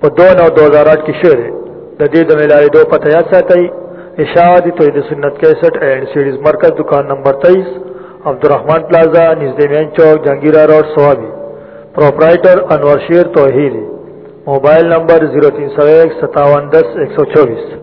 په 2 نو 2008 کې شوه د دې د ملاري دوه پته یا ساتي اشاعت توحید سنت 61 اینڈ سیریز مرکز دکان نمبر 23 عبدالرحمن پلازا نږدې مین چوک جنگیرا روډ سوابي پرپرایټر انور شیر توحید موبایل نمبر 03015710124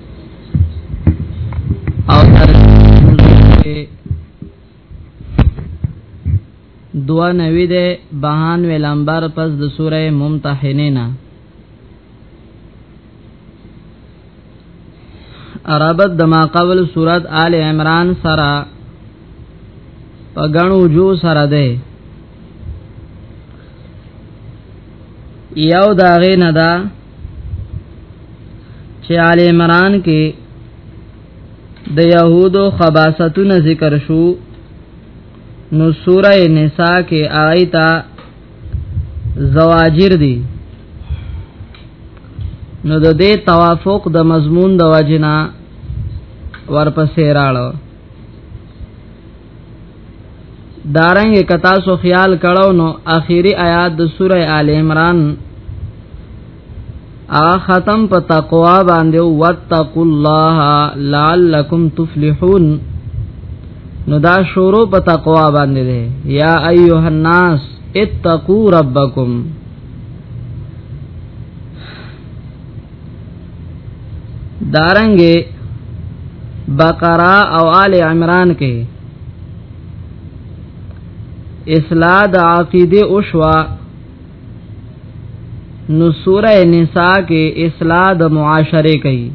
او دوا نوی ده بهان ویلمبر پس د سوره ممتحنینا عربت دما قبل سورت آل عمران سرا پا گنو جو سرا ده یو دا غې نه دا چې آل عمران کې د يهودو خباستونه ذکر شو نو سوره نساء کې آیتا زواجر دي نو د دې توافق د مضمون د واجنا ورپسې راړو دارنګ کتا سو خیال کړو نو اخیری آیات د سوره آل عمران ا ختم په تقوا باندې واتقوا الله لعلکم تفلحون نو دا شروع په تقوا باندې ده یا ایها الناس اتقوا ربکم دارنګ بقره او آل عمران کې اصلاح د عقیده او شوا نو سوره نساء کې اصلاح د معاشره کوي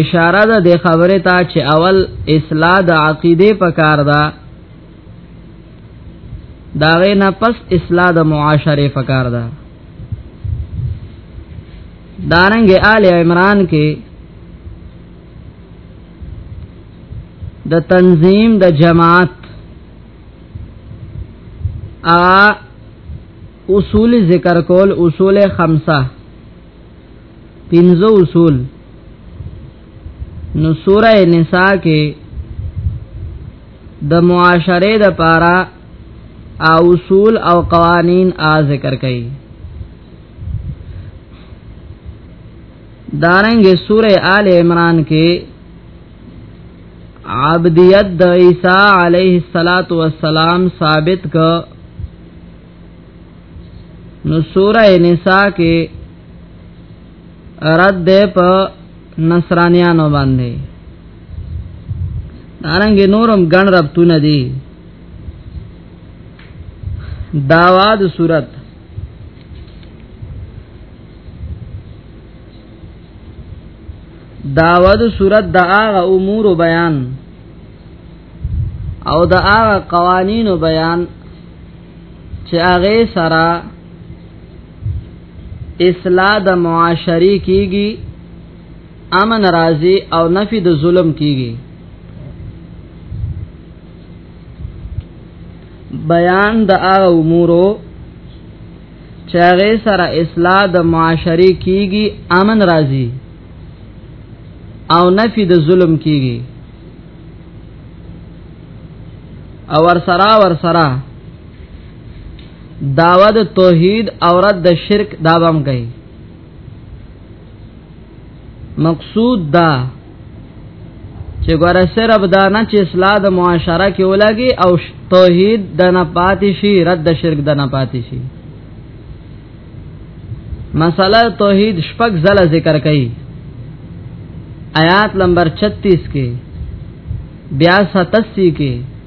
اشاره ده د خبره ته چې اول اصلاح د عقیده پکار ده دا غینا پس اصلاح د معاشره فکر ده دارنګ آل عمران کې د تنظیم د جماعت ا اصول ذکر کول اصول خمسه پنځه اصول نو سوره نساء کې د معاشره د پاره او اصول او قوانین ا ذکر کړي دارنګ سوره آل عمران کې عبدیت د عیسی علیه الصلاۃ والسلام ثابت ک نو سوره نساء کې رد ده په نصرانیانو باندې دارنګ نورم ګڼ ربطونه دي داوا د صورت داوا د صورت د هغه امور بیان او د هغه قوانینو بیان چې هغه سره اصلاح د معاشري کیږي امن راضي او نفي د ظلم کیږي بیان د هغه امورو چې هغه سره اصلاح د معاشري کیږي امن راضي او نفي د ظلم کیږي او ور سره ور سره داوا د توحید او رد د شرک دا بم کوي مقصود دا چې ګوره سره بدا نه چې اصلاح د معاشره کې ولګي او توحید د نه پاتې شي رد د شرک د نه پاتې شي مسله توحید شپږ ځله ذکر کړي آیات نمبر 36 کې بیا 87 کې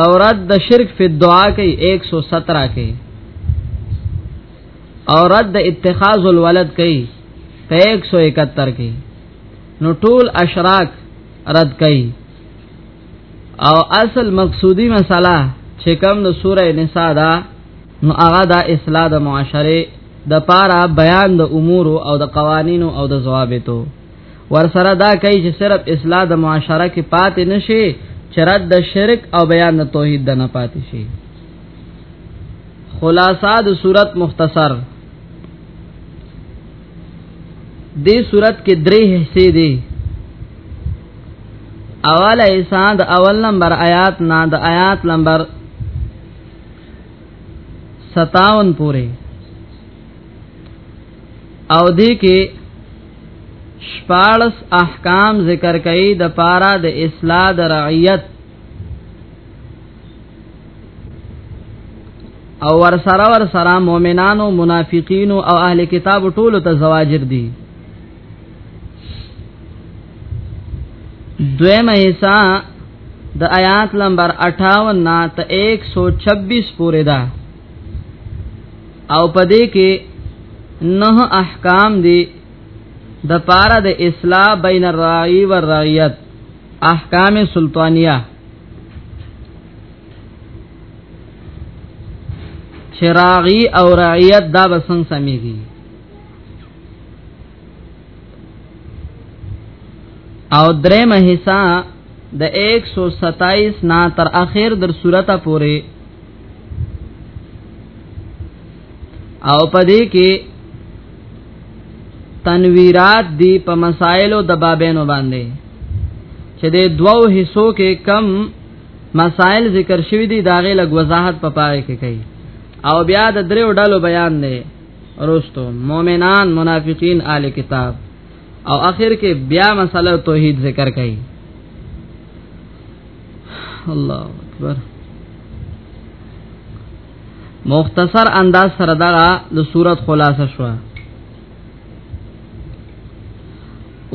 او رد د شرک فی الدعاء کې 117 کې او رد د اتخاذ الولد کې په 171 کې نو ټول اشراک رد کړي او اصل مقصودی مسله چې کوم د سوره نساء دا نو هغه د اصلاح د معاشره د پاره بیان د امور او د قوانینو او د ضوابطو ور سره دا کوي چې صرف اصلاح د معاشره کې پاتې نشي چرته د شرک او بیان د توحید نه پاتې شي خلاصہ د صورت مختصر دې صورت کې درې حصے دي اوله حصہ د اول نمبر آیات نه د آیات نمبر 57 پورې او دې کې شپارس احکام ذکر کړي د پارا د اصلاح د رعیت او ور سره ور سره مؤمنانو منافقینو او اهل کتاب ټولو ته زواجر دي دویمه حصہ د آیات نمبر 58 نا ته 126 پورې ده او پدې کې نه احکام دي د پاره د اصلاح بین الرعی و الرعیت احکام سلطانیه چراغی او رعیت دا بسنګ سمېږي او درې مهسا د 127 نا تر اخر در صورت پوره او پدې کې تنویرات دی په مسائلو د بابینو باندې چې د دوو حصو کې کم مسائل ذکر شوی دی داغه لګ وضاحت په پاره کې کوي او بیا د دریو ډلو بیان دی روستو مؤمنان منافقین آل کتاب او اخر کې بیا مسله توحید ذکر کوي الله اکبر مختصر انداز سره دا د صورت خلاصه شو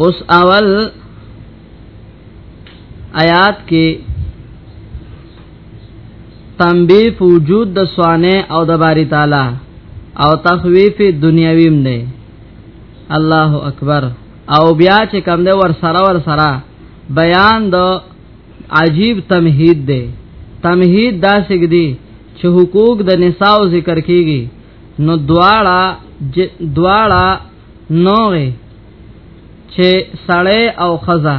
اوس اول آیات کې تنبیه په وجود د سوانه او د باری تعالی او تخویف دنیویم نه الله اکبر او بیا چې کوم ده ور سره ور سره بیان د عجیب تمهید دی تمهید دا سګدی چې حقوق د نساء ذکر کیږي نو دواړه دواړه نوې چې سړی او خزه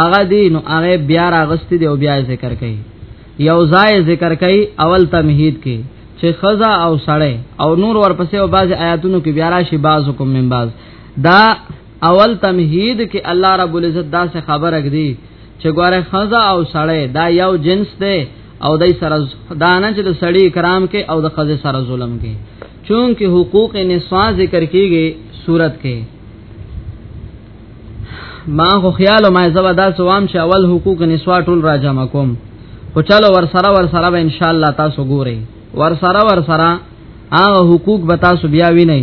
هغه دی نو هغه بیا راغستی دی او بیا ذکر کوي یو ځای ذکر کوي اول تمهید کې چې خزه او سړی او نور ورپسې او بعض آیاتونو کې بیا راشي بعضکم من بعض دا اول تمهید کې الله رب العزت دا څه خبره کړي چې ګوره خزا او سړی دا یو جنس دی او دای سره دانه چې د سړی کرام کې او د خزې سره ظلم کې چون کې حقوق نسوا ذکر کیږي صورت کې ما خو خیال ما زبا دا سوام چې اول حقوق نسوا ټول راجم کوم خو چلو ور سره ور سره به ان شاء الله تاسو ګورئ ور سره ور سره هغه حقوق به تاسو بیا وینئ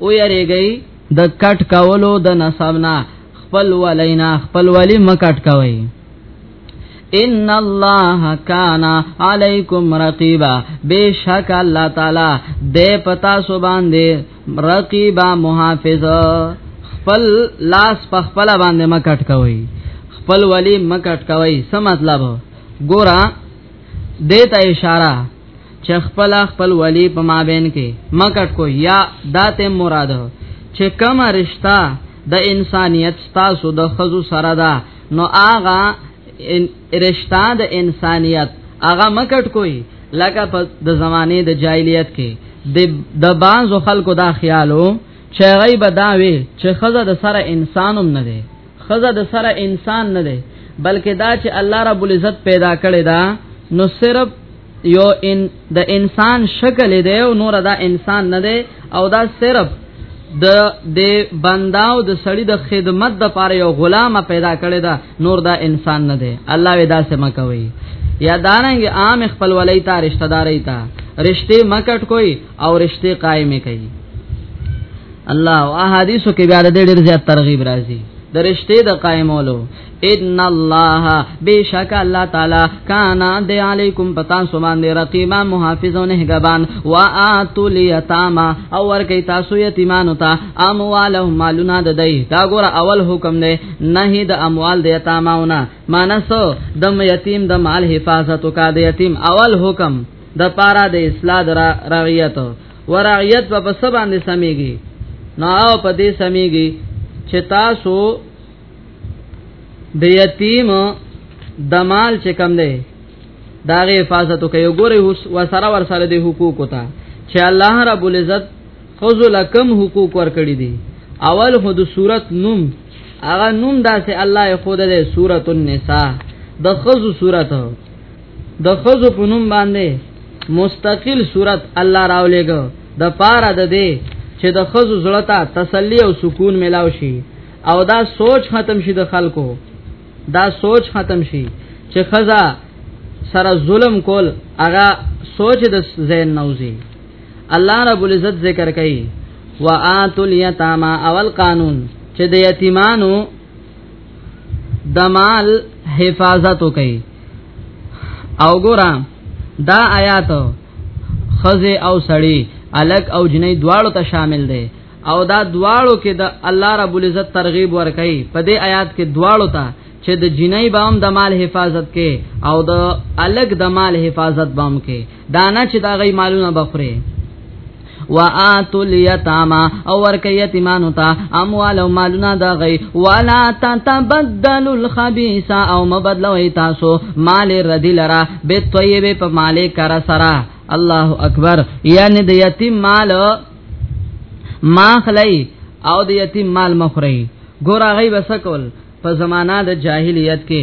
او یریږي د کټ کولو د نسبنا خپل ولینا خپل ولی مکټ کوي ان الله کان علیکم رقیبا بیشک الله تعالی دې پتا سو باندې رقیبا محافظ خپل لاس په خپل باندې مکټ کوي خپل ولی مکټ کوي څه مطلب ګورا دیتا اشاره چې خپل خپل ولی په مابین کې مکټ کو یا داته مراد چې کما رشتہ د انسانیت تاسو د خزو سره ده نو آغا رشتہ د انسانیت آغا مکټ کوي لکه په د زمانه د جاهلیت کې د بعض خلکو دا خیالو چې غیب داوي چې خزه د سره انسانوم نه دی خزه د سره انسان نه دی بلکې دا چې الله رب العزت پیدا کړی دا نو صرف یو ان د انسان شکل دی او نور دا انسان نه دی او دا صرف د د بنداو د سړی د خدمت د پاره یو غلام پیدا کړی دا نور دا انسان نه دی الله ودا سم کوي یا دانګ عام خپل ولای تا رشتہ داري تا رشته مکټ کوئی او رشته قائم کوي الله او احادیثو کې بیا د ډېر زیات ترغیب راځي درشته د قائمولو ان الله بشک الله تعالی کان د علیکم پتا سو باندې رقیبا محافظون هغبان وا اتل یتاما او ور کوي تاسو یتیمانو ته اموالهم مالنا د دای دا ګور اول حکم نه نه د اموال د یتاماونه مانسو د یتیم د مال حفاظت کا د یتیم اول حکم د پارا د اصلاح را رعیت ورعیت په پس باندې سميږي نو او په دې سميږي چې تاسو د یتیم د مال چې کم دی دا غي حفاظت کوي ګوره وسره ور سره د حقوق ته چې الله رب العزت خذل کم حقوق ور کړی دي اول خو د صورت نوم هغه نوم داسې الله خود دې سورۃ النساء د خذ صورت د خزو په نوم باندې مستقل صورت الله راولېګو د پاره د دې چې د خزو زړه ته تسلی او سکون ملاو شي او دا سوچ ختم شي د خلکو دا سوچ ختم شي چې خزا سره ظلم کول هغه سوچ د زین نوزي الله رب العزت ذکر کوي وآتل یتاما اول قانون چې د یتیمانو دمال حفاظت کوي او ګورا دا آیات خزه او سړی الک او جنې دواړو ته شامل دي او دا دواړو کې د الله رب العزت ترغیب ورکړي په دې آیات کې دواړو ته چې د جنۍ بام د مال حفاظت کې او د الګ د مال حفاظت بام کې دانا چې دا غي مالونه بخره واتو الیتاما او ورکه یتیمانو ته اموال او مالونه دا غي ولا تتبدل الخبيث او مبدلوي تاسو مال ردی لرا به طیب په مال کرا سرا الله اکبر یعنی د یتیم مال ماخلی او د یتیم مال مخری ګور هغه وسکول په زمانہ د جاهلیت کې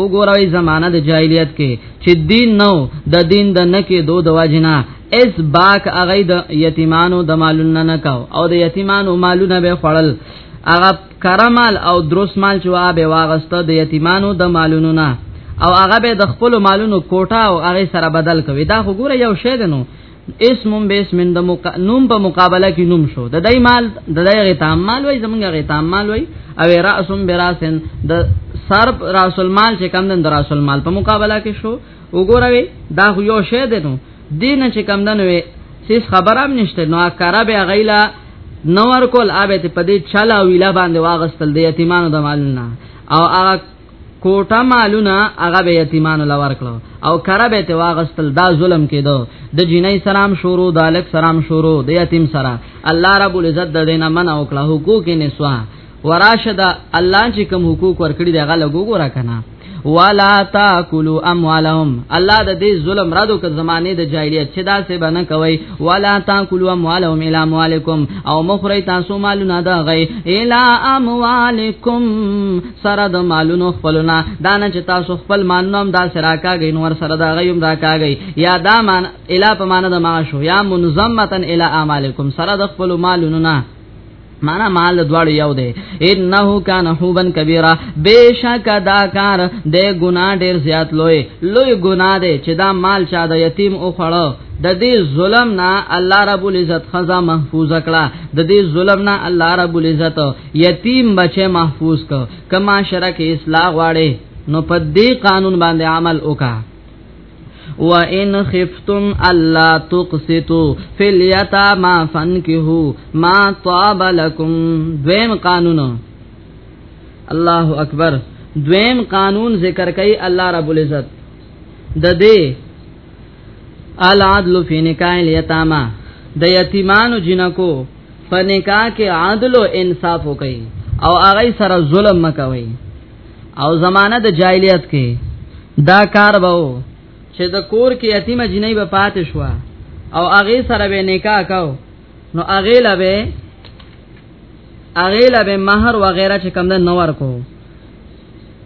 وګوروي زمانہ د جاهلیت کې چې دین نو د دین د نکې دو د واجنا اس باک اغه د یتیمانو د مالونه نه کاو او د یتیمانو مالونه به خړل اغه کرمال او دروس مال چې وا به واغسته د یتیمانو د مالونو نه او هغه به د خپل مالونو کوټه او هغه سره بدل کوي دا خو ګوره یو شی دی نو اسم باسم د مق... نوم په مقابله کې نوم شو د دای مال د دای غتام مال وای زمونږ غتام مال وای او راسم براسن د سر راس المال چې کم دن د راس المال په مقابله کې شو وګوروي دا خو یو شی دی نو دین چې کم دن وي سیس خبرام نشته نو کرا به غیلا نور کول اوبه ته پدې چلا ویلا باندې واغستل د یتیمانو د مال نه او هغه کوټه مالونه هغه به یتیمانو لور کړو او کرا به ته واغستل دا ظلم کېدو د جنۍ سلام شروع د الک سلام شروع د یتیم سره الله رب العزت د دینه من او کړه حقوق نسوا وراشد الله چې کوم حقوق ورکړي دی هغه لګو ګورا کنه ولا تاکلوا اموالهم الله د دې ظلم رادو ک زمانه د جاهلیت چې دا څه بنه کوي ولا تاکلوا اموالهم الا اموالکم او مخری تاسو مالونه دا غي الا اموالکم سره د مالونو خپلنا دانه چې تاسو خپل مالونو هم دا سره کاږي نور سره دا غيوم دا کاږي یا دا مان الا په مان د معاش یا منظمتن الی اعمالکم سره د خپل مالونو نه معنا مال دواړو یو دی انه کان حوبن کبیره بشک دا کار د ګنا ډیر زیات لوی لوی ګنا دی چې دا مال چا د یتیم او خړو د دې ظلم نه الله رب العزت خزا محفوظ کړه د دې ظلم نه الله رب العزت یتیم بچه محفوظ کو کما شرک اصلاح غواړي نو په دې قانون باندې عمل وکا و ان خفتم الا تقسطوا في اليتامى فانكحوا ما طاب لكم دویم قانون الله اکبر دویم قانون ذکر کوي الله رب العزت د دې العدل فی نکاح الیتاما د یتیمانو جنکو په نکاح کې عادل او انصاف وکي او هغه سره ظلم مکوي او زمانہ د جاهلیت کې دا کار وو چې د کور کې یتیمه جنۍ به پاتې شو او هغه سره به نکاح کاو نو هغه لبه هغه لبه مہر وغیرہ چې کم نه نور کو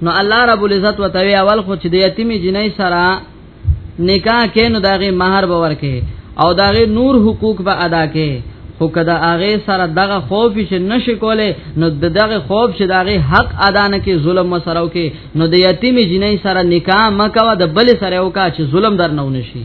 نو الله رب العزت وتوی اول خو چې د یتیمی جنۍ سره نکاح کې نو داغه مہر به ورکه او داغه نور حقوق به ادا کې خو کدا هغه سره دغه خوف چې نشي کوله نو دغه خوف چې دغه حق ادا نه کې ظلم وسره وکي نو د یتیم جنۍ سره نکاح مکوا د بل سره وکا چې ظلم در نه ونشي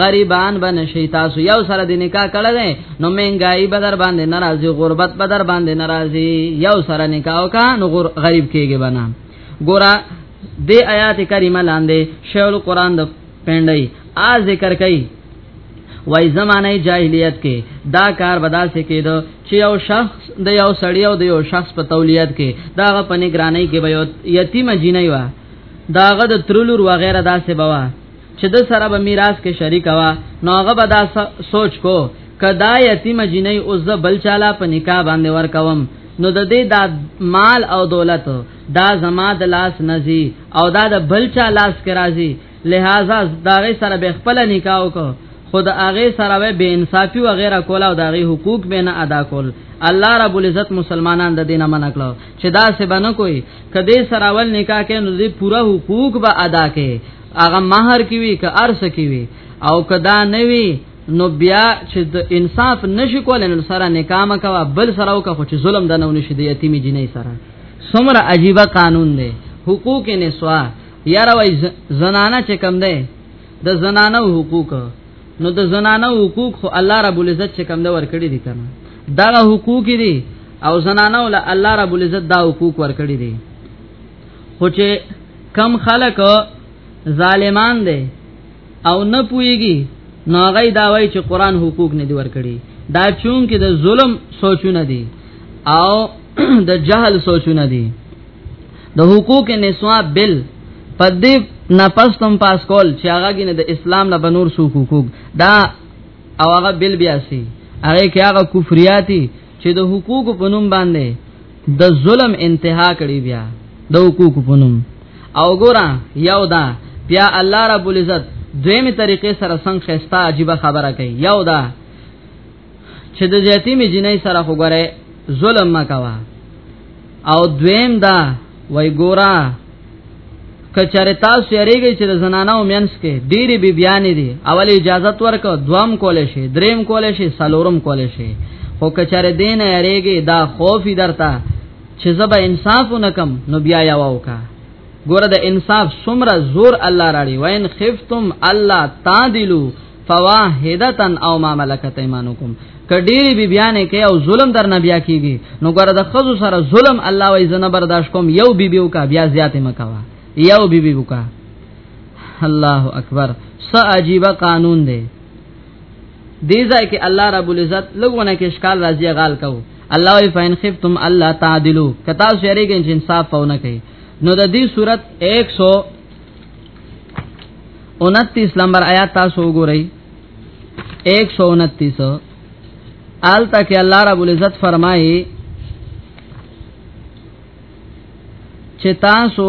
غریبان بن شي تاسو یو سره د نکاح کړه ده نو مهنګای به در باندې ناراضي غربت به در باندې ناراضي یو سره نکاح وکا نو غریب کېږي بنا ګورا د آیات کریمه لاندې شیخ قرآن د پندای ا ذکر کوي وای زمانه جاهلیت کې دا کار بدا سه کېدو چې یو شخص د یو سړی او د یو شخص په تولیت کې دا په نگرانی کې به یتیم جنای و داغه د ترلور وغیرہ داسې بوا چې د سره به میراث کې شریک وا نو هغه به دا سوچ کو کدا یتیم جنې او ز بل چاله په نکاح باندې ور کوم نو د دې دا مال او دولت دا زما د لاس نزي او دا د بل چا لاس کې راځي لہذا دا غي سره به خپل نکاح وکړو خود هغه سره به بے انصافي و غیره کولا او دغه حقوق به نه ادا کول الله رب العزت مسلمانان د دینه منع کړو چې دا څه بنه کوي کدی سره ول نکاح کې نو دې پورا حقوق به ادا کړي هغه مہر کی وی ک ارس کی وی او کدا نه وی نو بیا چې د انصاف نشي کول نو سره نکام کوا بل سره وک خو چې ظلم دنه نشي د یتیمی جنې سره سمره عجیب قانون دی حقوق نسوا یار وای زنانه چې کم دی د زنانه حقوق نو د زنانه حقوق خو الله رب العزت چې کم دی ورکړي دي کنه دا حقوق دي او زنانه ول الله رب العزت دا حقوق ورکړي دي خو چې کم خلک ظالمان دي او نه پويږي نو هغه دا وایي چې قران حقوق نه دی ورکړي دا چون کې د ظلم سوچونه دي او د جهل سوچونه دي د حقوق نسوا بل په دې نه پستم پاس کول چې هغه کې د اسلام نه بنور سو حقوق دا او هغه بل بیا سي هغه کې هغه کفریاتي چې د حقوق په نوم باندې د ظلم انتها کړی بیا د حقوق په نوم او ګورا یو دا بیا الله رب العزت دویمه طریقې سره څنګه خستا عجیب خبره کوي یو دا چې د یتیم جنې سره خو ګره ظلم مکوا او دویم دا وای ګورا کچره تاسو یریږي چې د زنانو مینس کې ډېری بی بیان دي اول اجازه ورک دوام کول شي دریم کول شي سلورم کول شي خو کچره دین یریږي دا خوف درته چې زبا انصاف نکم نو بیا یا وکا ګوره د انصاف سمره زور الله راړي وین خفتم الله تعدلو فواحدتن او ما ملکت ایمانکم کډيري بي بیان کوي او ظلم در نه بیا کیږي نو ګره د خزو سره ظلم الله وای زنه برداشت کوم یو بي بيو کا بیا زیات مکوا یو بي بيو کا الله اکبر س عجیب قانون دی دی ځای کې الله رب العزت لګونه کې اشکال راځي غال کو الله وی فین خفتم الله تعدلو کتا سره کې انصاف پونه کوي نو د دې صورت 100 29 نمبر آیات تاسو وګورئ 129 آل تک الله رب العزت فرمایي چې تاسو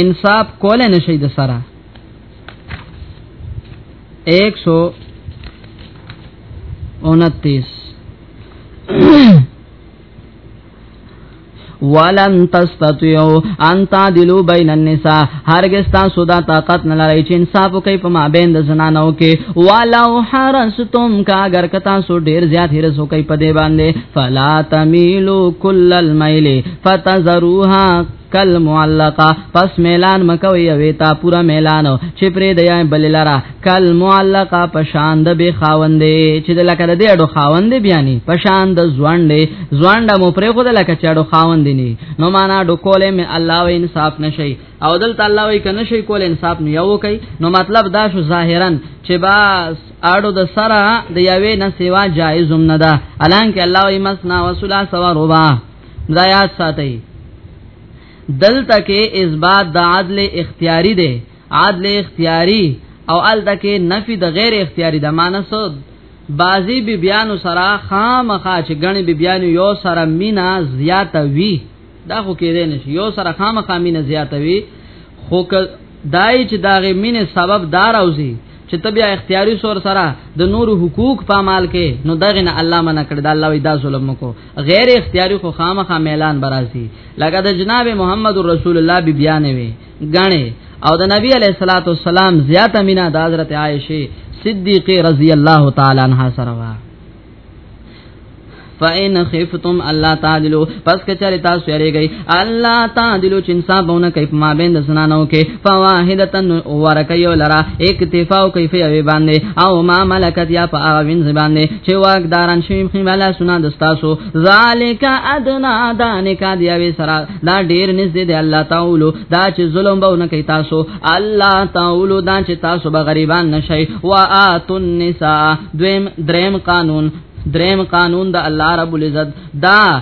انصاف کول نه شي د سره 129 ولن تستطيعوا ان تعدلوا بين النساء هرگز تاسو دا طاقت نه لرئ چې انصاف وکړئ په مابین د زنانو کې ولو حرستم کا اگر که تاسو ډیر زیات هرس وکړئ په دې باندې فلا تميلوا كل الميل فتذروها کل معلقه پس میلان مکوي وي تا پورا میلان چې پرې دی بل لرا کل معلقه پشان د به خاوندې چې د لکه د دې اډو خاوندې بیانې پشان د ځوانډې ځوانډه مو پرې خو د لکه چې اډو خاوندې نه نو معنا ډو کولې مې الله و انصاف نشي او دل تعالی وای کنه شي کول انصاف نه یو کوي نو مطلب دا شو ظاهرا چې باس اړو د سره د یوې نه سیوا جایز هم نه ده الان کې الله وای مسنا وسلا سوا ربا دا یاد ساتي دلته کې اثبات د عدل اختیاري دی عدل اختیاري او الته کې نفي د غیر اختیاري د مانسو بازی بی بیانو سره خامخا چې غنی بی بیانو یو سره مینا زیاته وی دا خو کې دی نشي یو سره خامخا مینا زیاته وی خو دای چې داغه مینې سبب دار اوزي چې تبیا اختیاري سور سره د نور حقوق په مال کې نو دغه نه الله منع کړ دا الله وی دا ظلم کو غیر اختیاری خو خامخا میلان برازي لکه د جناب محمد رسول الله بی بیانې وي غاڼه او د نبی علیہ الصلوۃ والسلام زیاته مینا د حضرت عائشه صدیقه رضی الله تعالی عنها سره وا فَإِنْ خِفْتُمْ أَلَّا تَعْدِلُوا پس کچری تاسو یریږئ الله تعالی چې انصافونه کوي په ما بین د سنانو کې فواحدتن ورکه یو لرا اکتفا او کیف یو باندې او ما ملکت یا په هغه وینځ باندې چې واکداران شوی خو ولا سنا د تاسو ذالک ادنا دانک دی وی سرا دا ډیر نږدې دی الله تعالی دا چې ظلم به نه کوي تاسو الله تعالی دا چې تاسو به غریبان نشئ واتن النساء دویم دریم قانون دریم قانون د الله رب العزت دا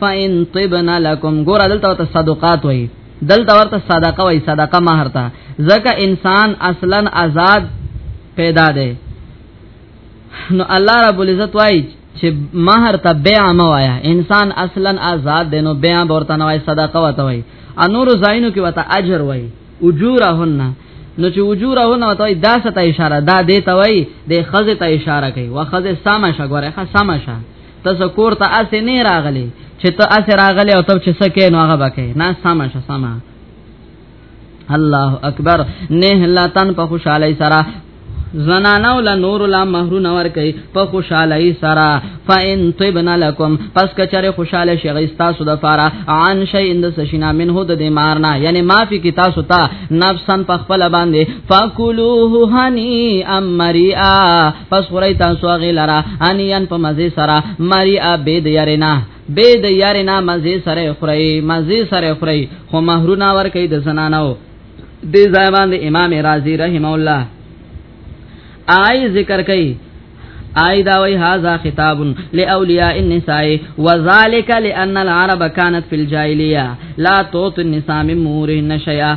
فإن طبن لكم ګور دلته ته صدقات وای دلته ورته صدقه وای صدقه مہر تا زکه انسان اصلا آزاد پیدا ده نو الله رب العزت وای چې مہر ته بیا ما وایا انسان اصلا آزاد دی نو بیا ورته نه وای صدقه وته وای انور زاینو کې وته اجر وای اجورهن نو چې وجورهونه وتوي دا ست اشاره دا دی ته وای د خزه ته اشاره کوي واخزه سما شګوره خه سما شه تاسو کور ته اسه نه راغلی چې ته اسه راغلی او ته چې سکه نو هغه بکې نه سما شه سما الله اکبر نه لاتن په خوشحالي سره زنانه ول نور لا مہرو نور کوي په خوشحالي سره فإن طبن لكم پس کچره خوشاله شي غيستا سود فارا عن شيء اند سشینا منه د دې مارنا یعنی معافي کی تاسو ته نفسن په خپل باندې فاکلوه هني امریا پس خورای تاسو هغه لرا انیان په مزه سره مری ا بيد یارینا بيد یارینا مزه سره خورای مزه سره خورای خو مہرونه ور کوي د زنانو دې ځای باندې امام رازي رحم الله آی ذکر کوي آی دا وی هاذا خطاب لاولیاء النساء وذالک لان العرب كانت في الجاهليه لا توت النساء من مورهن شيئا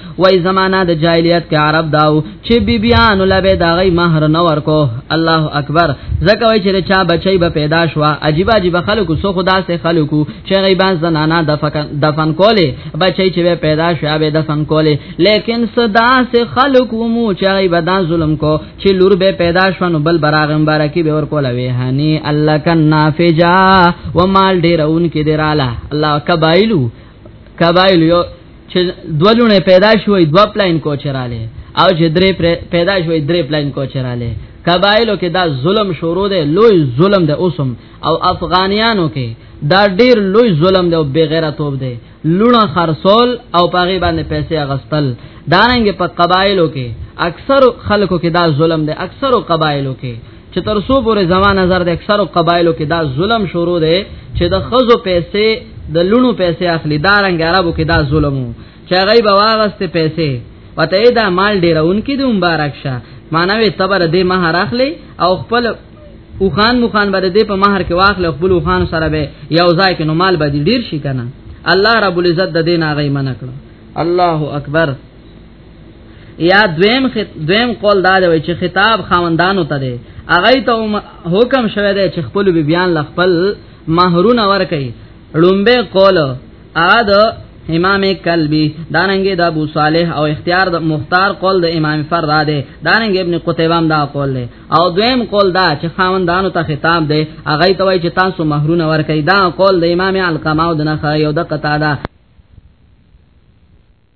وای زمانہ د جاهلیت کې عرب داو چې بیبیان لبه دا غي مہر نه ورکو الله اکبر زکه وای چې چا بچي به پیدا شو عجیب عجیب خلکو سو خدا سے خلکو چې غیبان زنانا دفن کوله بچي چې به پیدا شو به دفن کوله لیکن صدا سے خلکو مو چې غیبان ظلم کو چې لور به پیدا شو نو بل براغم بارکی به ور کوله وی هني الله کنا فجا ومال ډیرون کې دراله الله کبایلو کبایلو چې دولونه پیدا شوې دوا پلاین کوچراله او چې درې پیدا شوې درې پلاین کوچراله قبایلو کې دا ظلم شروع دی لوی ظلم دی اوسم او افغانیانو کې دا ډیر لوی ظلم دی او بغیرتوب دی لونه خرصول او پاغي باندې پیسې اغستل دارنګ په قبایلو کې اکثر خلکو کې دا ظلم دی اکثر قبایلو کې چې تر څو پورې زما نظر د اکثرو قبایلو کې دا ظلم شروع دی چې د خزو پیسې د لونو پیسې اخلي دا رنګ عربو کې دا ظلم چې غي بواغسته پیسې وته دا مال ډیرون کې د مبارک شه مانوي تبر دې مہر اخلي او خپل او خان مو خان بده دې په مہر کې واخلې خپل او خان سره به یو ځای کې نو مال به ډیر شي کنه الله رب العزت د دین هغه منکړه الله اکبر یا دویم خط... دویم قول دا دی چې خطاب خاوندانو ته دی اغه ته حکم شوه دی چې خپل بی بیان لخپل مہرونه ور کوي لومبه قول اغه د امام کلبی داننګ د ابو صالح او اختیار د مختار قول د امام فردا ده داننګ ابن قتیبه هم دا قول ده او دویم قول دا چې خاوندانو ته خطاب ده اغه ته وای چې تاسو مہرونه ور کوي دا قول د امام القما او د نخ یو د قطاده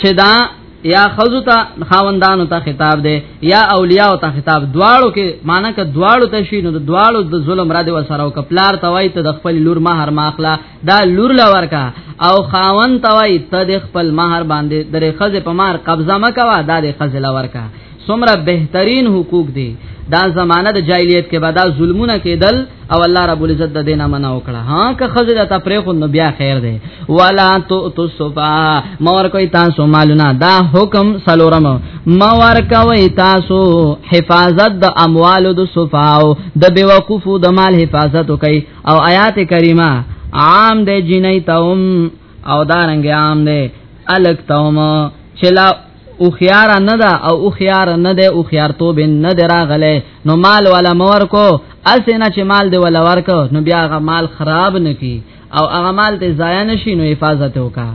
چې دا یا خزو ته خاوندانو ته خطاب دی یا اولیاء ته خطاب دواړو کې معنی ک دواړو ته شي نو دواړو د ظلم را دی وسره او کپلار توای ته د خپل لور مہر ماخلا دا لور لا ورکا او خاوند توای ته د خپل مہر باندې درې خزه په مار قبضه مکوا دا د خزه لا ورکا سمره بهترین حقوق دی دا زمانہ د جاہلیت کې بعد ظلمونه کېدل او الله رب العزت د دینه منع وکړه ها که خزه د تفریخ نو بیا خیر دی ولا تو تصفا مور کوي تاسو مالونه دا حکم سلورم مور کوي تاسو حفاظت د اموال د صفاو د بیوقوفو د مال حفاظت کوي او آیات کریمه عام د جنې تاوم او دارنګ عام دی الک تاوم چلا او خيار نه ده او او خيار نه ده او خيار تو بن نه دراغله نو مال ولا مور کو اسنه چې مال دی ولا ورک نو بیا غ مال خراب نکی او هغه مال ته ضایع نشي نو حفاظت وکا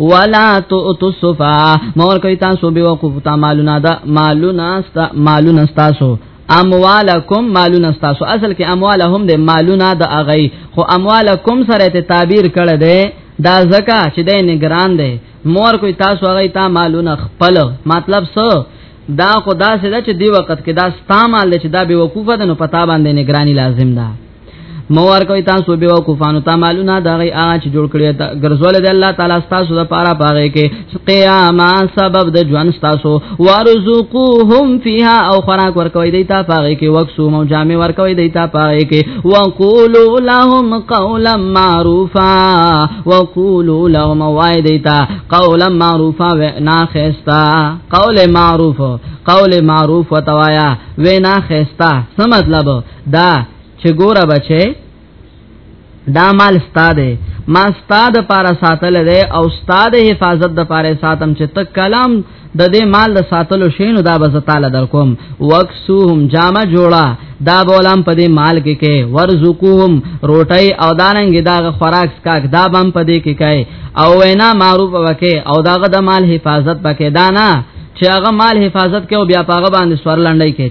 ولا تؤتوا السفهاء مور کوي تاسو به وقوف تا مالونه دا مالونه استا مالونه تاسو اموالکم مالون استاسو اصل کې اموالهم د مالونه د اغي خو اموالکم سره ته تعبیر کړه ده دا زکه چې د نگران ده مور کوي تاسو هغه ته مالونه خپل مطلب څه دا خدا سي دا چې دی وخت کې دا ستا مال چې دا به وقوفه ده نو پتا باندې نگرانی لازم ده مور کوي تاسو به وقوفانو ته مالونه دا غي اچ جوړ کړی دا ګرځول دی الله تعالی تاسو د پاره پاره کې قیامه سبب د ژوند تاسو ورزقوهم فیها او خوراک ورکوي دی ته پاره کې وقسو مو جامع ورکوي دی ته پاره کې وقولو لهم قولا معروفا وقولو لهم وای دیتا قولا معروفا وینا خستا قول معروف قول معروف وتوایا وینا خستا څه مطلب دا چې ګوره بچي دا مال ستاده ما ستاده پارا ساتل ده او ستاده حفاظت د پاره ساتم چې ته کلام د دې مال د ساتلو شینو دا به تعالی در کوم وکسوهم جامه جوړا دا بولم په دې مال کې کې ورزقوهم روټي او داننګ دا خوراک سکاک دا بم په دې کې کوي او وینا معروف وکي او داغه د مال حفاظت پکې دانا چې هغه مال حفاظت کوي او بیا پاغه باندې سور لنډي کوي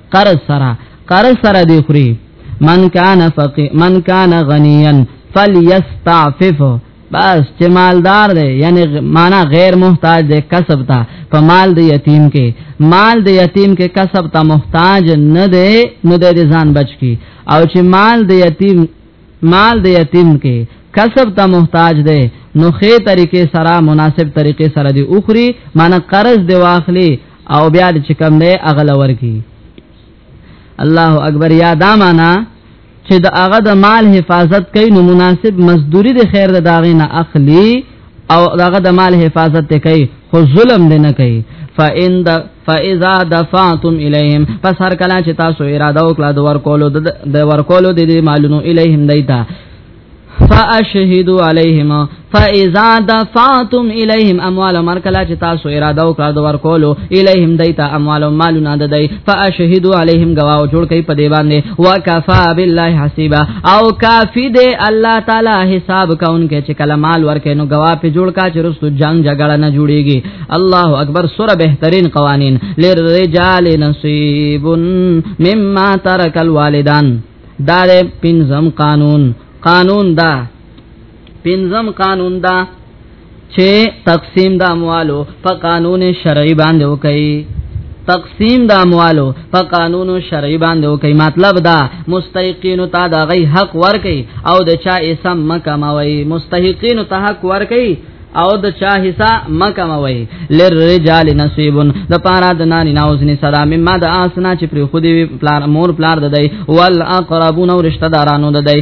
قرض سره قرض سره دی خوري من کان فقی من کان غنیا فلیستعفف بس چې مالدار دی یعنی معنا غیر محتاج دی کسب ته په مال دی یتیم کې مال دی یتیم کې کسب ته محتاج نه دی نو د ځان بچ کی او چې مال دی یتیم مال د یتیم کې کسب ته محتاج دی نو خې طریقې سره مناسب طریقې سره دی اوخري معنی قرض دی واخلي او بیا د چکم نه اغل ورکی الله اکبر یا دا معنا چې د هغه د مال حفاظت کوي نو مناسب مزدوري د خیر د داغې نه اخلي او داغه د مال حفاظت ته کوي خو ظلم دې نه کوي فإن د فإذا دفعتم إليهم پس هر کله چې تاسو اراده وکړه د ورکولو د ورکولو د دې مالونو إليهم دایته فاشهدوا عليهم فاذا دفعتم اليهم اموال مرکلا چې تاسو اراده وکړه د ورکولو اليهم دیتا اموال مالونه د دی فاشهدوا عليهم گواو جوړ کئ په دی باندې وکفا بالله حسیبا او کافی دی الله تعالی حساب کونکي چې کله مال ورکې نو گوا په جوړ کا چې رسو جنگ جګړه نه جوړیږي الله اکبر سوره بهترین قوانین للرجال نصیب مما ترک الوالدان دا پنځم قانون قانون دا پنځم قانون دا چې تقسیم د اموالو په قانون شرعي باندې وکړي تقسیم د اموالو په قانونو شرعي باندې وکي مطلب دا مستحقین ته دا غي حق ورکي او د چا اسم مکموي مستحقین ته حق ورکي او د چا حصہ مکموي للرجال نصيب د پارا د نانی ناوز نه صدا مما د اسنا چې پر خودي پلار مور پلار ددای وال اقربون او رشتہ دارانو ددای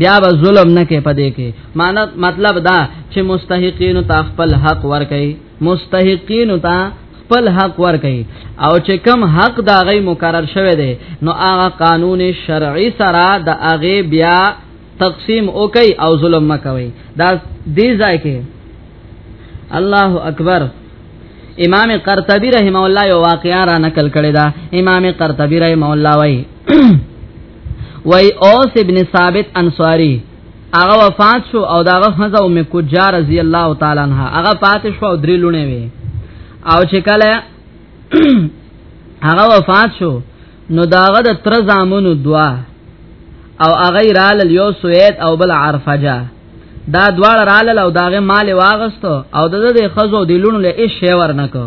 بیا به ظلم نه کې پدې کې معنی مطلب دا چې مستحقین ته خپل حق ورکړي مستحقین ته خپل حق ورکړي او چې کم حق دا غي مقرر شوه دی نو هغه قانون شرعي سره د هغه بیا تقسیم وکي او ظلم مکوي دا دې ځای کې الله اکبر امام قرطبی رحم الله یو واقعا را نقل کړی دا امام قرطبی رحم الله وای وای اوس ابن ثابت انصاری هغه وفات شو او داغه حزه ام کجار رضی الله تعالی عنها هغه پات شو او درې لونه وي او چې کله هغه وفات شو نو داغه د تر زامنو دوا او هغه رال یو سوید او بل عرفجه دا دواړه رال او داغه مال واغستو او د دې خزو د لونو له هیڅ شی ورنکو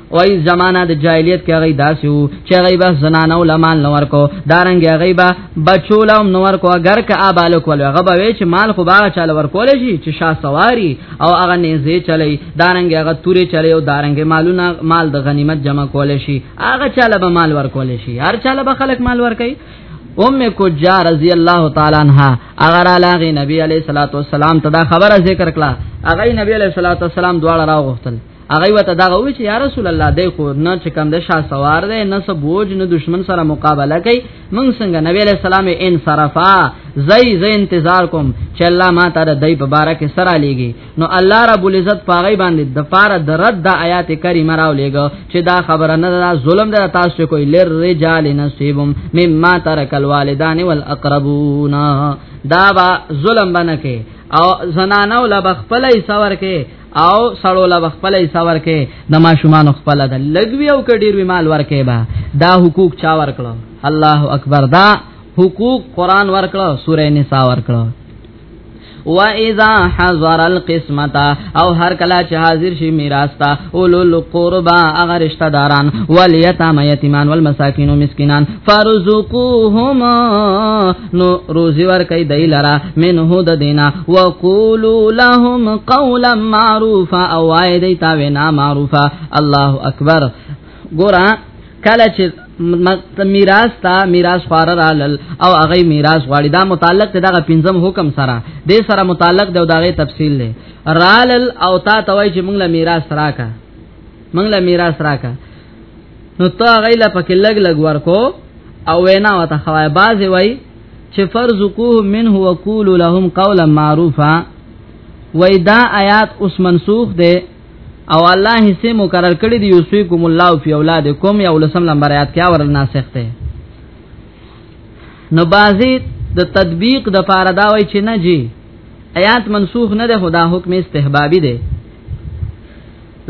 وای زمانہ د جاهلیت کې غي داسې وو چې غي به زنانه علماء نور کو دارنګ غي به بچولم نور کو اگر که ابالو کول هغه به چې مال خو باغ چل ور کول شي چې شاه سواری او هغه نيزه چلی دارنګ هغه توري چلی او دارنګ مالونه مال د غنیمت جمع کول شي هغه چاله به مال ور کول شي هر چاله به خلک مال ور کوي ام کجا رضی الله تعالی عنها اگر علاغه نبی علیہ الصلوۃ والسلام ته دا خبره ذکر کړه اغه نبی علیہ الصلوۃ والسلام دواړه راغختل هغه وته دا وی چې یا رسول الله دی خو نه چې کم د شاه سوار دی نه سبوج نه دشمن سره مقابله کوي موږ څنګه نبی علیہ السلام ان صرفا زئی زئی انتظار کوم چې الله ما تعالی دای په بارا کې سره لېږي نو الله رب العزت پاغي باندې د پاره د رد د آیات کریمه راو لېګو چې دا خبره نه دا ظلم ده تاسو کوی لر رجال نصیبم مما ترک الوالدان والاقربون دا با ظلم بنکه او زنانو لبخپلې سور کې او سړو لا خپل حصہ ورکه د ماشومان خپل د لګوي او کډیر وی مال ورکه با دا حقوق چا ورکړو الله اکبر دا حقوق قران ورکړو سوره نساء ورکړو و اذا حضر القسمت او هر کلا چې حاضر شي میراث تا اولل قربا اگر رشتہ داران ولیتام یتیمان والمساکین و مسکینان فرزقوهما نو روزي ور کوي دای لرا منه د دینا وقولو لهم قولا معروفا او وای دی تا وینا معروفا الله اکبر ګورا کله چې میراث تا میراث خور رالل او هغه میراث غواړي دا متعلق ته دغه پنځم حکم سره د سره متعلق دی او دغه تفصیل دی رالل او تا توای چې موږ له میراث راکا موږ له میراث راکا نو تا غیله پکې لګ لګ ورکو او وینا وته خوای باز وای چې فرزقوه منه وقول لهم قولا معروفا وای دا آیات اوس منسوخ ده او الله حصے مقرر کړی دی یوسیکم الله فی اولادکم یا ولسم لمبر آیات کیا ورل ناسخ ده نو بازی د تطبیق د پاره دا وای چې نه جی آیات منسوخ نه ده خدا حکم استحبابی ده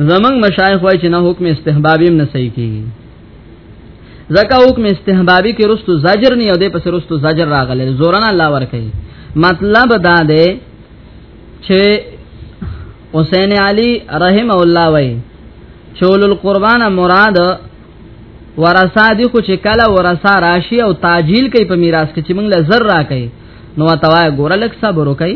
زمنګ مشایخ وای چې نه حکم استحبابی هم نه صحیح کیږي زکه حکم استحبابی کې رستو زجر نه یو دی پس رستو زجر راغلی زورن الله ور کوي مطلب دا دی چې حسین علی رحم الله وای چول القربان مراد ورثه دي خو چې کله ورثه راشي او تعجیل کوي په میراث کې چې موږ له زر را کوي نو توای ګورلک صبر وکي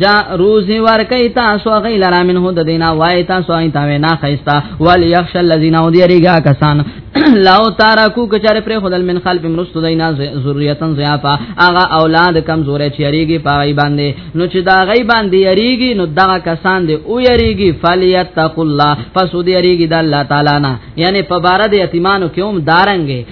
جا روزی ورکی تاسو غی لرا من هو د دینا وای تاسو ای تا وینا خیستا ول یخش الذین او دیریګه کسان لو تارکو کچاره پر خدل من خلف مرستو دینا ذریاتن زیافا اغه اولاد کمزورې چریږي پای باندې نو چې دا غی باندې یریږي نو دا کسان دی او یریږي فلیتق الله پس دی یریږي د الله تعالی نه یعنی په بار د یتیمانو کوم دارنګي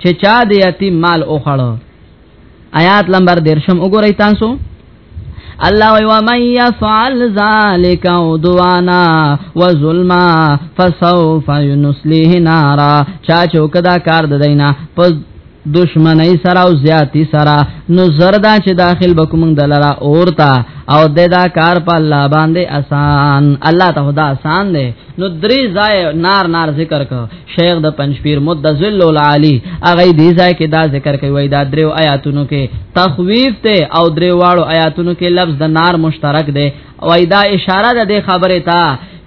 چې چا د یتیم مال اوخړو آیات نمبر 13 وګورئ تاسو الله وی ومن يفعل ذلك عدوانا وظلما فسوف ينصله نارا چا چوک دا کار د دینا په دشمنی سره او زیاتی سره نو زردا چې داخل بکوم دلرا اورتا او د دا کار په الله باندې آسان الله ته خدا آسان دی نو درې ځای نار نار ذکر کو شیخ د پنځپیر متذل العالی هغه دی ځای کې دا ذکر کوي دا دریو آیاتونو کې تخویف ته او دریو واړو آیاتونو کې لفظ د نار مشترک دی او دا اشاره ده د خبره ته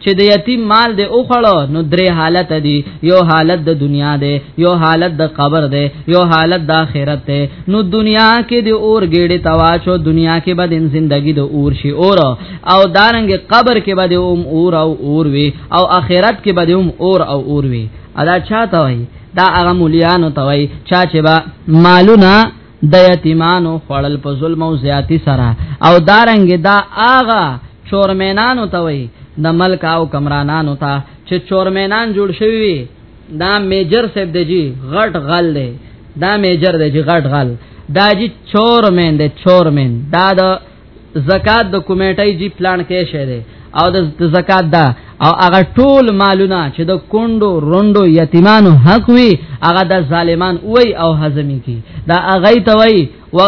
چې د یتیم مال دې اوخړو نو درې حالت دي یو حالت د دنیا دی یو حالت د قبر دی یو حالت د آخرت دی نو دنیا کې د اور ګېړې تواچو دنیا کې به د زندګي د اور شي اور او دارنګ قبر کې به د اوم اور او اور وي او اخرت کې به هم اور او اور وي ادا چاته وي دا هغه مليانو ته وي چا چې با مالونه د یتیمانو خړل په ظلم او زیاتی سره او دارنګ دا هغه چورمنانو ته وي د ملک او کمرانانو ته چې چورمنان جوړ شوی دا میجر صاحب دی جی غټ غل دی دا میجر دی جی غټ غل دا جی چورمن دی چورمن دا د زکات د کمیټې جی پلان کې شه دی او د زکات دا او هغه ټول مالونه چې د کندو روندو یتیمانو حق وي هغه د ظالمان وای او هضمي کی دا هغه ته وای و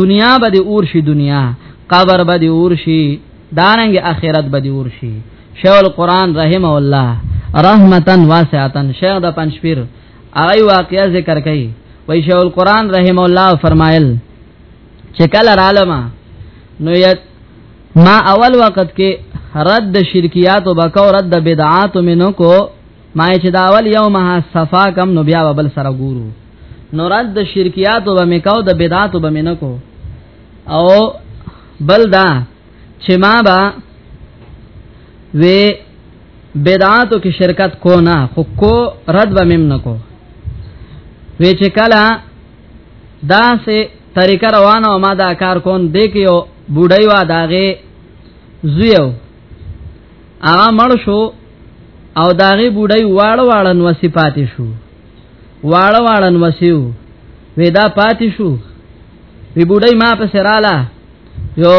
دنیا به د اور شي دنیا قبر به د اور شي دارنګ اخرت به د اور شي شیخ القران رحم الله رحمتن واسعتن شیخ د پنځپیر هغه واقعیا ذکر کړي وای شیخ القران رحم الله فرمایل چې کله رالم نو یت ما اول وخت کې رد شرکیات او بکاو رد بدعات منو کو ما چې دا اول یوم صفا کم نو بیا بل سره ګورو نو رد شرکیات او بمکاو د بدعات او بمنو کو او بل دا چې ما با وی بدعاتو کې شرکت کو نه خو کو رد به مم نکو وی چې کله دا سه طریقه روانه ما دا کار کون دیکيو بوډای وا داغه زیو هغه مړ شو او داغه بوډای واړ واړن وسی پاتې شو واړ واړن وسیو ودا پاتې شو وی بوډای ما په سراله یو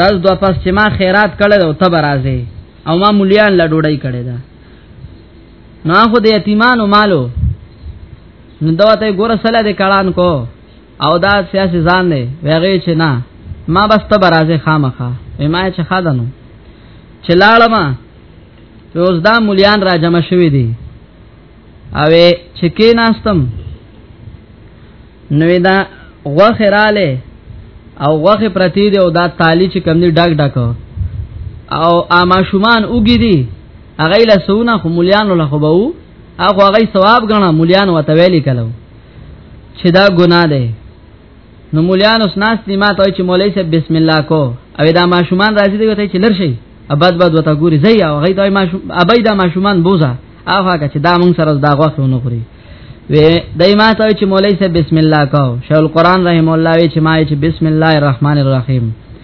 راز دو پس چې ما خیرات کړل او تب راځي او ما مليان لا ډوډۍ کړې ده نو خو د یتیمانو مالو نو دا ته ګوره سلا دې کړان کو او دا سیاسي ځان دی ویغه چې نه ما بس ته برازه خامخه ما چې خادنو چې لاړم اوس دا مليان را جمع شوي دي او چې کې ناستم نو دا غوخه رااله او غوخه پرتی دی او دا تالی چې کم دی ډګ ډګ او اما شومان وګی دی اغه له سونه خو مليان له خو بو هغه هغه ثواب غنا مليان وته ویل کلو چې دا ګناه ده نو مليان اوس ناس دي ما ته چې مولای صاحب بسم الله کو او دا ماشومان راځي دی وته چې لرشي ابد بد وته ګوري زي او غي دا ماشوم ابي دا ماشومان بوزا هغه چې دا مونږ سره دا غوښه نه خوري وی دای ما ته چې مولای صاحب بسم الله کو شیخ القران رحم الله وی چې ما چې بسم الله الرحمن الرحیم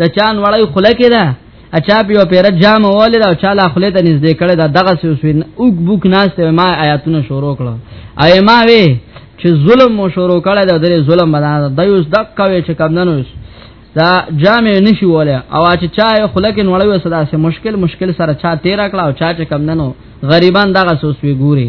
د چان وړای خله کې ده اچا په پیر جام ول دا چا لا خله ته نږدې کړي دا دغه سوسوین اوګ بوک ناس ته ما آیاتونه شروع کړه اي ما وی چې ظلم مو شروع کړه دا درې ظلم بنا دا یوس دک کوي چې کم نه نوس دا جامع نشي وله او چې چا خله کې نوړوي صدا سه مشکل مشکل سره چا تیر کړه او چا چې کم نه نو غریبان دغه سوسوی ګوري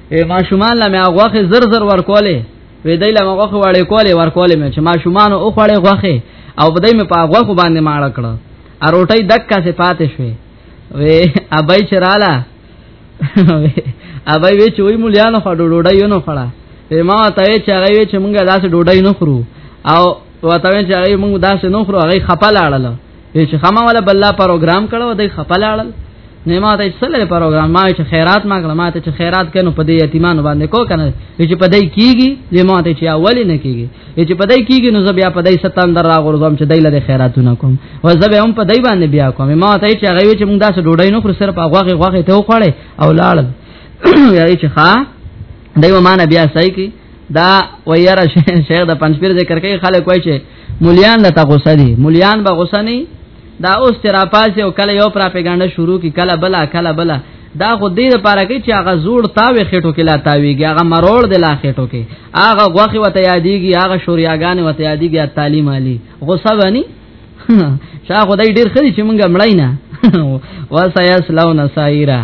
وی ماشومان لا مې غوخه زر زر ورکولې وی دای لا غوخه وړې کولې ورکولې مې چې ماشومان او خوړې غوخه او بدای مې په غوخه باندې ماړه کړه ا روټي دکا سي پاتې شوې وی ابای چراله ابای وی چې وی مولانو خړ ډوډۍ یو نه خړه وی ما ته چې هغه وی چې مونږه داسې ډوډۍ نه خورو او وتاوین چې هغه موږ داسې نو خورو هغه خپل اړل وی چې خما ولا بل پروګرام کړو د خپلاړل نه ما ته سره پروګرام ما چې خیرات ما کړم ما ته چې خیرات کینو په دې یتیمانو باندې کو کنه چې په دې کیږي دې ما ته چې اول نه کیږي چې په دې کیږي نو زبیا په دې ستان در راغورځم چې دای لري خیراتونه کوم و زبیا هم په دې باندې بیا کوم ما ته چې هغه چې موږ داسې ډوډۍ نو خو سره په غوغه غوغه ته وخړې او لاړ یا چې ښا دایو مان بیا سای کی دا ویرا شیخ د پنځپیر ذکر کوي خلک وایي چې مليان لته غوسه دي مليان به غوسه نه دا اوس تیرا پاسه او کله یو پراپګاندا شروع کی کله بلا کله بلا دا خو دې لپاره کې چې هغه زوړ تاوي خېټو کې لا تاويږي هغه مرول د لا خېټو کې هغه غوخي وته یادېږي هغه شوریاګان وته یادېږي تعلیم علي غصه ونی شاه خدای ډیر خري چې مونږه مړای نه وسیس لون سایرا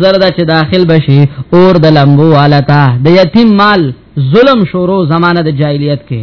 زرد چې داخل بشي اور د لمبو والتا د یتیم مال ظلم شورو زمانه د جاهلیت کې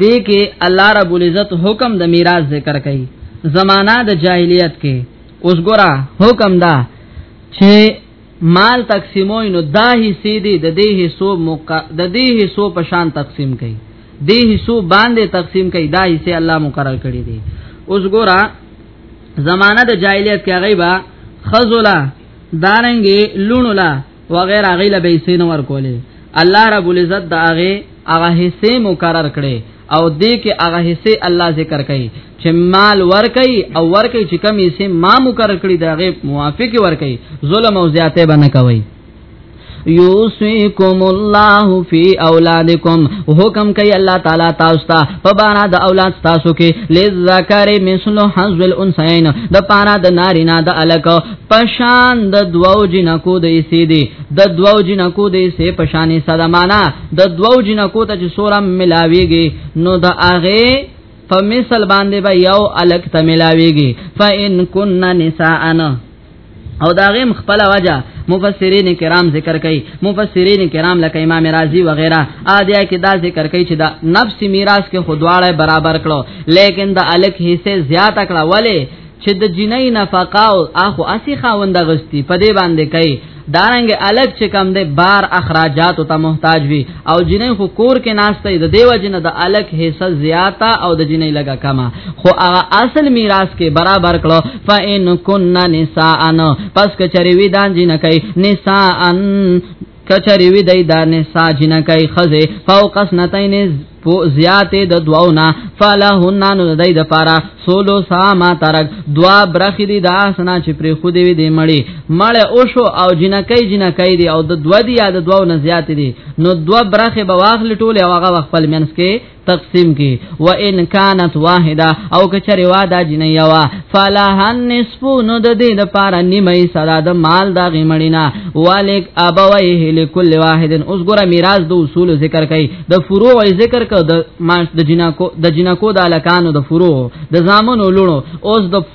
دې کې الله رب العزت حکم د میراث ذکر کړي زمانہ د جاهلیت کې اوس ګورا حکم دا چې مال تقسیموي نو دا حصے دي د دې حصو د دې حصو په شان تقسیم کړي دې حصو باندې تقسیم کړي دا حصے الله مقرر کړی دي اوس ګورا زمانہ د جاهلیت کې غیبا خذلا دارنګي لونلا وغیرہ غیله به یې سین ور کولې الله رب العزت دا هغه هغه حصے مقرر کړي او دې کې هغه حصے الله ذکر کړي چې مال ور کوي او ور کوي چې کم یې ما مقرر کړي دا غیب موافق ور کوي ظلم او زیاته به نه کوي یوسیکم الله فی اولادکم حکم کوي الله تعالی تاسو ته په بارا د اولاد تاسو کې لذکر مثل حظ الانثیین د پارا د نارینا د الک پشان د دوو جنکو د ایسې دی د دوو جنکو د ایسې پشانې صدا معنا د دوو جنکو ته چې سوره ملاويږي نو د اغه په مثل باندې به یو الک ته ملاويږي فإن كن نساء او دا غیم خپل وجه مفسرین کرام ذکر کوي مفسرین کرام لکه امام رازی وغیرہ ا دیا کې دا ذکر کوي چې دا نفس میراث کې خودواړه برابر کړو لیکن دا الک حصے زیات کړه ولی چې د جنۍ نفقه او اخو اسی خاوند غستی په دې باندې کوي دارنګ الګ چې کم دې بار اخراجات ته محتاج وي او جنۍ خو کور کې ناشته د دیو جن د الګ حصہ زیاته او د جنۍ لګه کما خو هغه اصل میراث کې برابر کړو فإن كن نساء پس کچری وی دان جن کوي نساء کچری وی دای دانه ساجنه کای خزه فوق سنتین پو زیات د دواونا فلهن نو دای د پارا سولو ساما ترک دوا برخې دی دا سنا چې پر خو دی دی مړی مړ او شو او جنکای جنکای دی او د دوا دی یا د دواو نه زیات دی نو دوا برخې به واخل ټوله هغه خپل منس کې تقسیم کی و ان کانت واحده او کچری وا دا جنیا وا فلا النصف نو د دې د پارا نیمه صدا د مال دا غمړینا والک ابویه لكل واحد اوس ګره میراث د اصول ذکر کای د فروع ذکر ک د ماش د جنکو د جنکو د الکانو د فروع د زامن ولونو اوس د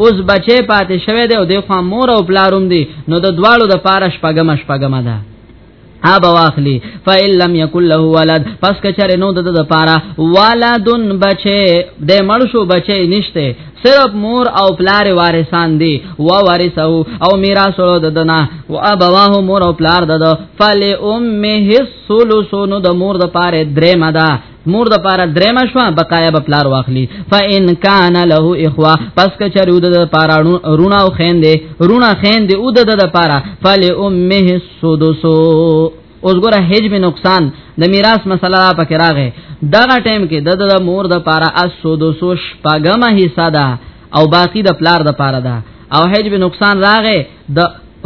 اوس بچې پاتې شوه دی او د خو مور او پلاروم دی نو د دواړو د پاره شپګم شپګم ده اب واخلی فإن لم يكن له ولد پس کچره نو د د پاره ولدن بچي د مړ شو بچي نشته صرف مور او پلار وارثان دي و وارثه او میراث ورو ددنا و ابواه مور او پلار دد فل امه الثلث نو د مور د پاره درې مدا مور د پاره درېما شو بقایا به پلار واخلي فإن کان له اخوا پس که چرو د پاره رونا او خین دی رونا خین دی او د د پاره فل امه السدسو اوس ګره هج به نقصان د میراث مسله را پکې راغې دغه ټیم کې د د مور د پاره السدسو شپګمه حصہ ده او باقی د پلار د پاره ده او هج به نقصان راغې د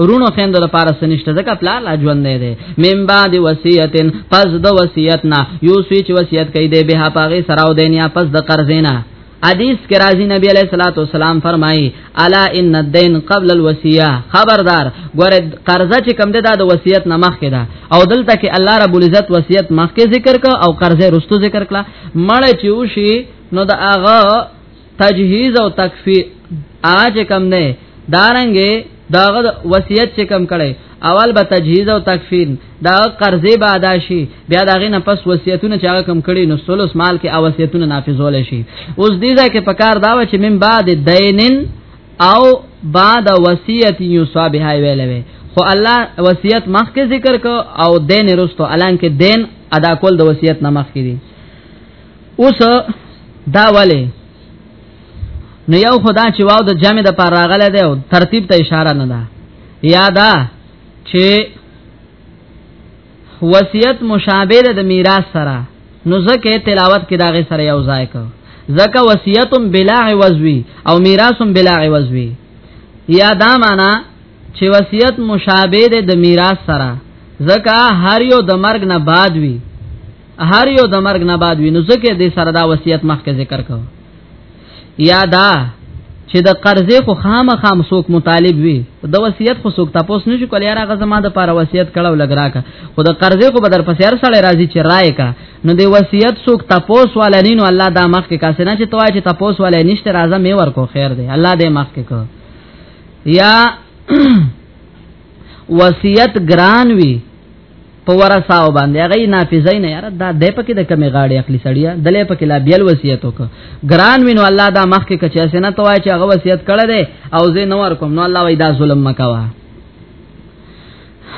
رونو خويند د پاره سنشت زکه پلا لا ژوند نه دی من بعد وصیتن پس د وصیت نه یو سوچ وصیت کوي دی به پاغه سراو دینیا پس د قرزینا حدیث کې راځي نبی علیہ الصلوۃ والسلام فرمایي الا ان الدین قبل الوصیه خبردار ګوره قرضه چې کم ده د وصیت نه مخکې ده او دلته کې الله رب العزت وصیت مخکې ذکر کا او قرضه رستو ذکر کړه مړ چې وشي نو د هغه تجهیز او تکفی اج کم نه دارنګې داغه وصیت چې کم کړي اول به تجهیز او تکفین دا قرضې به ادا شي بیا داغه نه پس وصیتونه چې هغه کم کړي نو سلوس مال کې او وصیتونه نافذول شي اوس دې ځکه په کار دا و چې من بعد دینن او بعد وصیت یوسا به ویلې خو الله وصیت مخکې ذکر کو او دین رستو الان کې دین ادا کول د وصیت نه مخکې دي اوس دا ولی نو یو خدا چې واو د جامع د پر راغله ده او ترتیب ته اشاره نه ده یادا چې وصیت مشابه ده د میراث سره نو زکه تلاوت کې داغه سره یو ځای کو زکه وصیت بلا عوضوی او میراث بلا عوضوی یا دا معنا چې وصیت مشابه ده د میراث سره زکه هر یو د مرګ نه بعد وی هر یو د مرګ نه بعد وینو ځکه د سره دا وصیت مخکې ذکر کو یا دا چې د قرضې خو خامخا مسوک مطالب وي د وصیت خو سوک تاسو نشو کولای هغه زما د پاره وصیت کړه ولګراکا خو د قرضې خو بدر پسې هر سړی راضي چې رائے کا نو د وصیت سوک تاسو ولا نینو الله دا مخ کې کاسه نه چې توای چې تاسو ولا نشته راځه مې ورکو خیر دی الله دې مخ کې کو یا وصیت ګران وی په ورثاو باندې هغه نافذه نه یاره دا د پکې د کمی غاړي اخلي سړیا د لې پکې لا بیل وصیت وک ګران وینو الله دا مخ کې کچې سينه توای چې هغه وصیت کړه دې او زه نو ور کوم نو الله وای دا ظلم مکوا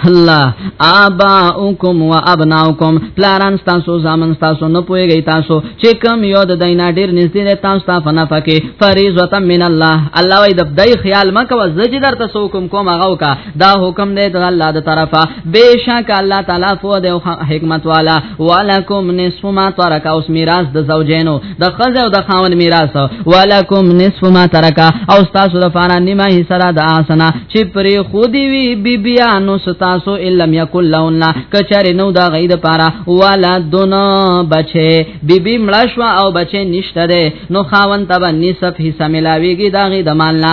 الله اباؤکم و ابناؤکم پلاران تاسو زامن تاسو نه پويږي تاسو چې کم یو د دینه ډیر نږدې ده تاسو ته فنفقه فریضه من الله الله وي د دای خیال مکه وزج در تاسو کوم کوم هغه کا دا حکم دی د الله د طرفه بشک الله تعالی فو د حکمت والا ولکم نصف ما ترک اوس میراث د زوجینو د خزه او د خاون میراث ولکم نصف ما ترک او تاسو د فانا نیمه حصہ د آسنا چې پرې خودی وی بیبیانو تاسو الم یکل لون کچره نو دا غید پارا والا دون بچي بیبی مړشوا او بچي نشته ده نو خاون تبا نصف حصہ ملاویږي دا غي د مالنا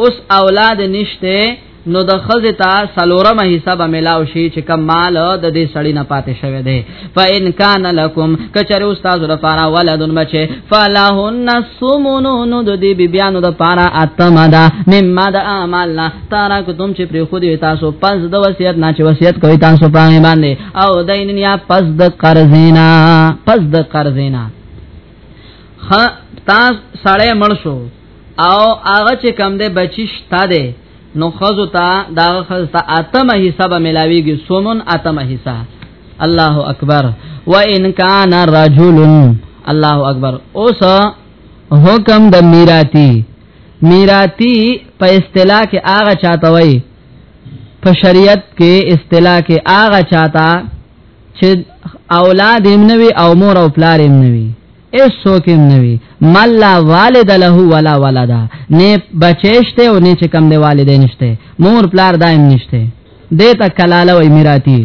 اوس اولاد نشته نو د خزه تا سلورمه حصہ به ملاو شي چې کم مال د دې سړی نه پاتې شوی دی فإن کان لکم کچره استاد د پارا ولدن بچي فلهن الثمن نو د دې بیانو د پارا اتمه ده مما د اعمالنا تارک تم چې پر خو دې تاسو پس د وصیت نه چې وصیت کوي تاسو په باندې او دین یا پس د قرضینا پس د قرضینا خ تاسو سړی مړ شو او هغه چې کم ده بچی شته ده نو خزو تا دا خز تا اتمه حصہ به ملاویږي سومن اتمه حصہ الله اکبر و ان کان رجل الله اکبر اوس حکم د میراتی میراتی په اصطلاح کې هغه چاته وای په شریعت کې اصطلاح کې هغه چاته چې اولاد هم نوي او مور او پلار هم نوي اس سوکم نوی مل لا والد له ولا ولدا نه بچشته او نه چې کم دی والدین نشته مور پلار دایم نشته دیتا کلاله وی میراتی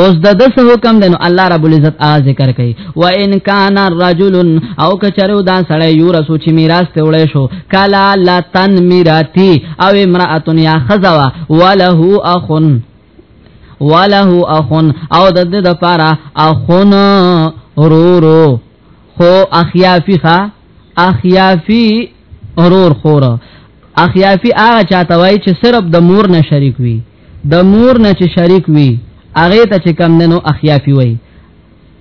اوس د د سه حکم دنو الله رب العزت ا ذکر کوي و ان کان الرجل او کچرو دا سړی یو رسو چې میراث ته وړې شو کلا لتن میراتی او امراتن یا خزوا وله اخن وله اخون او د دې د پاره اخون رورو خو اخیافی ښا اخیافی رور خور اخیافی هغه چاته وای چې صرف د مور نه شریک وي د مور نه چې شریک وي هغه ته چې کم ننو اخیافی وای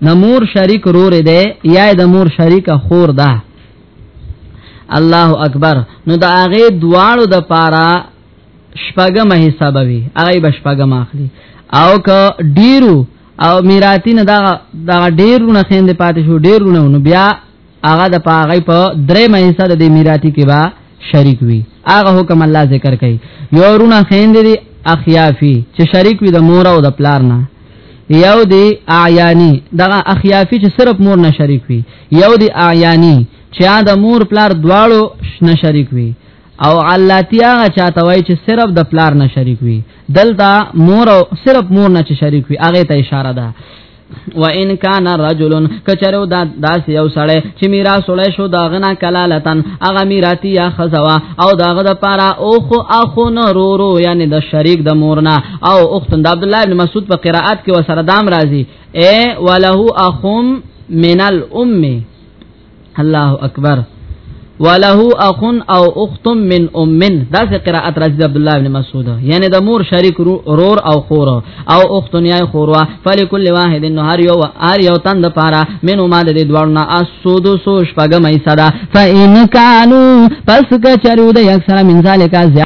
د مور شریک رور دی یا د مور شریک خور ده الله اکبر نو د هغه دواړو د پاره شپګم حساب وی هغه به شپګم اخلي او ک ډیرو او میراتی نه دا دا ډیرونه خیند پاتې شو ډیرونه نو بیا هغه د پاغې په درې مې حصہ د میراتی کې با شریک وي هغه حکم الله ذکر کوي یو رونه خیند دي اخیافی چې شریک وي د مور او د پلار نه یو دی اعیانی دغه اخیافی چې صرف مور نه شریک وي یو دی اعیانی چې د مور پلار دواړو نه شریک وي او علاتی هغه چاته وای چې صرف د پلار نه شریک وي دلته مور او صرف مور نه چې شریک وي هغه ته اشاره ده و ان کان رجل کچرو دا داس یو سړی چې میراث ولې شو دا غنا کلالتن اغه میراتی یا خزوا او داغه د پارا او خو اخو نه رو رو یعنی د شریک د مورنا او اخت د عبد الله بن مسعود په قراءت کې وسره دام راځي اے ولهو اخم من الام الله اکبر وله اخ او اخت من ام دا سه قراءت راځي عبد الله ابن مسعود یعنی د مور شریک رور او خور او اخت یا خوروا فلکل واحد نهار یو ار یو تند پارا منو ما د دوړنا اسود سو شپګم ایسا دا فین کانو پس که چرو د یک سره من ذالک زیا